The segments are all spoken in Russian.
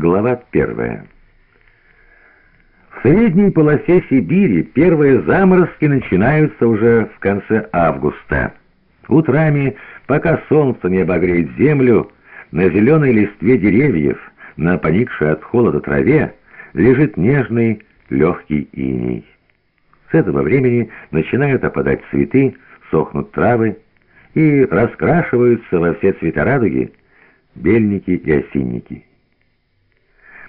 Глава первая. В средней полосе Сибири первые заморозки начинаются уже в конце августа. Утрами, пока солнце не обогреет землю, на зеленой листве деревьев, на поникшей от холода траве, лежит нежный легкий иней. С этого времени начинают опадать цветы, сохнут травы и раскрашиваются во все цвета радуги бельники и осинники.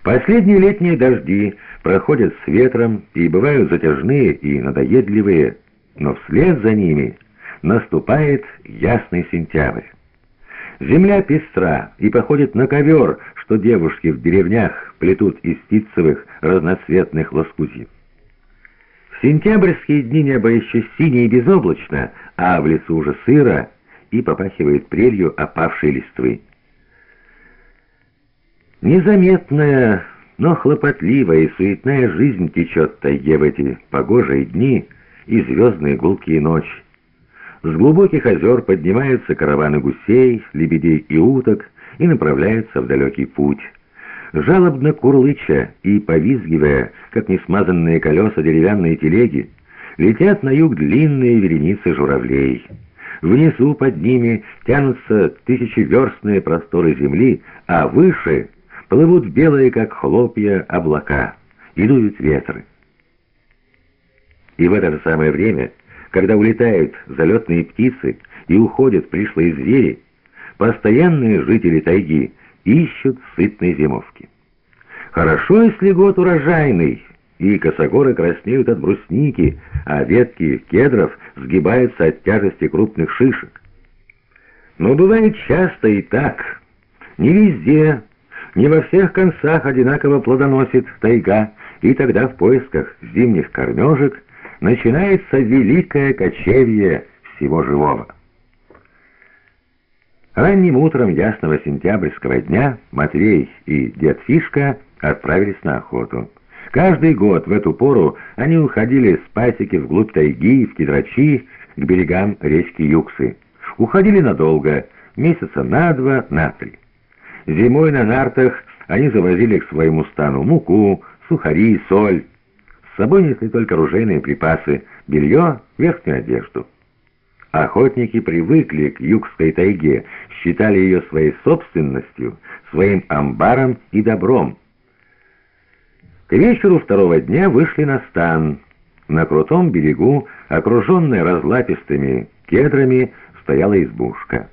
Последние летние дожди проходят с ветром и бывают затяжные и надоедливые, но вслед за ними наступает ясный сентябрь. Земля пестра и походит на ковер, что девушки в деревнях плетут из птицевых разноцветных лоскутьев. В сентябрьские дни небо еще синее и безоблачно, а в лесу уже сыро и попахивает прелью опавшей листвы. Незаметная, но хлопотливая и суетная жизнь течет в тайге в эти погожие дни и звездные гулкие ночи. С глубоких озер поднимаются караваны гусей, лебедей и уток и направляются в далекий путь. Жалобно курлыча и повизгивая, как несмазанные колеса деревянные телеги, летят на юг длинные вереницы журавлей. Внизу под ними тянутся тысячеверстные просторы земли, а выше плывут белые, как хлопья, облака, и дуют ветры. И в это же самое время, когда улетают залетные птицы и уходят пришлые звери, постоянные жители тайги ищут сытной зимовки. Хорошо, если год урожайный, и косогоры краснеют от брусники, а ветки кедров сгибаются от тяжести крупных шишек. Но бывает часто и так. Не везде, не во всех концах одинаково плодоносит тайга, и тогда в поисках зимних кормежек начинается великое кочевье всего живого. Ранним утром ясного сентябрьского дня Матвей и дед Фишка отправились на охоту. Каждый год в эту пору они уходили с пасеки вглубь тайги, в кедрачи, к берегам речки Юксы. Уходили надолго, месяца на два, на три. Зимой на нартах они завозили к своему стану муку, сухари, соль. С собой несли только оружейные припасы, белье, верхнюю одежду. Охотники привыкли к югской тайге, считали ее своей собственностью, своим амбаром и добром. К вечеру второго дня вышли на стан. На крутом берегу, окруженная разлапистыми кедрами, стояла избушка.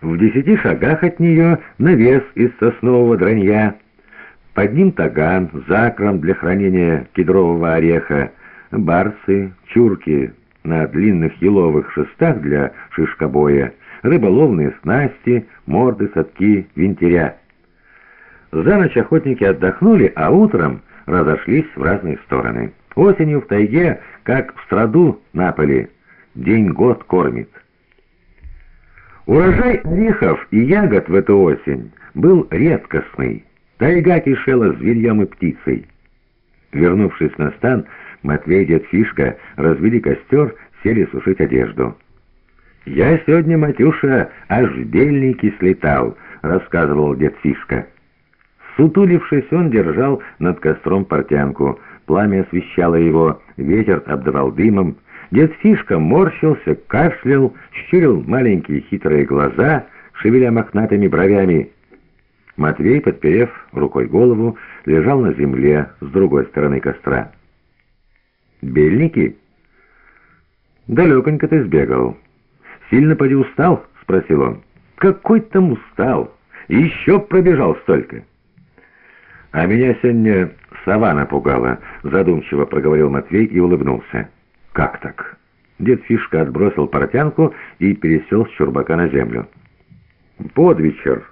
В десяти шагах от нее навес из соснового дранья. Под ним таган, закром для хранения кедрового ореха, барсы, чурки на длинных еловых шестах для шишкобоя, рыболовные снасти, морды, садки, винтеря. За ночь охотники отдохнули, а утром разошлись в разные стороны. Осенью в тайге, как в страду на поле, день-год кормит. Урожай орехов и ягод в эту осень был редкостный. Тайга кишела зверьем и птицей. Вернувшись на стан, Матвей дед Фишка развели костер, сели сушить одежду. «Я сегодня, Матюша, аж в бельники слетал», — рассказывал дед Фишка. Сутулившись, он держал над костром портянку. Пламя освещало его, ветер обдавал дымом. Дед Фишка морщился, кашлял, щурил маленькие хитрые глаза, шевеля мохнатыми бровями. Матвей, подперев рукой голову, лежал на земле с другой стороны костра. «Бельники?» «Далеконько ты сбегал. Сильно поди устал?» — спросил он. «Какой там устал? Еще пробежал столько». «А меня сегодня сова напугала», — задумчиво проговорил Матвей и улыбнулся. «Как так?» Дед Фишка отбросил портянку и пересел с чурбака на землю. «Под вечер.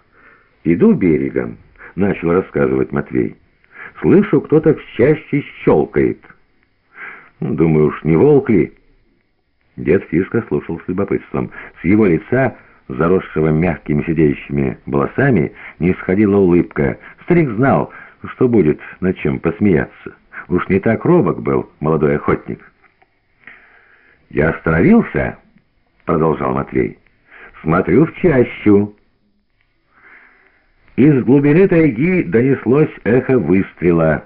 Иду берегом», — начал рассказывать Матвей. «Слышу, кто-то в чаще щелкает. Думаю, уж не волк ли?» Дед Фишка слушал с любопытством. С его лица, заросшего мягкими сидящими волосами, не сходила улыбка. Старик знал, что будет над чем посмеяться. Уж не так робок был молодой охотник. «Я остановился», — продолжал Матвей. «Смотрю в чащу». Из глубины тайги донеслось эхо выстрела.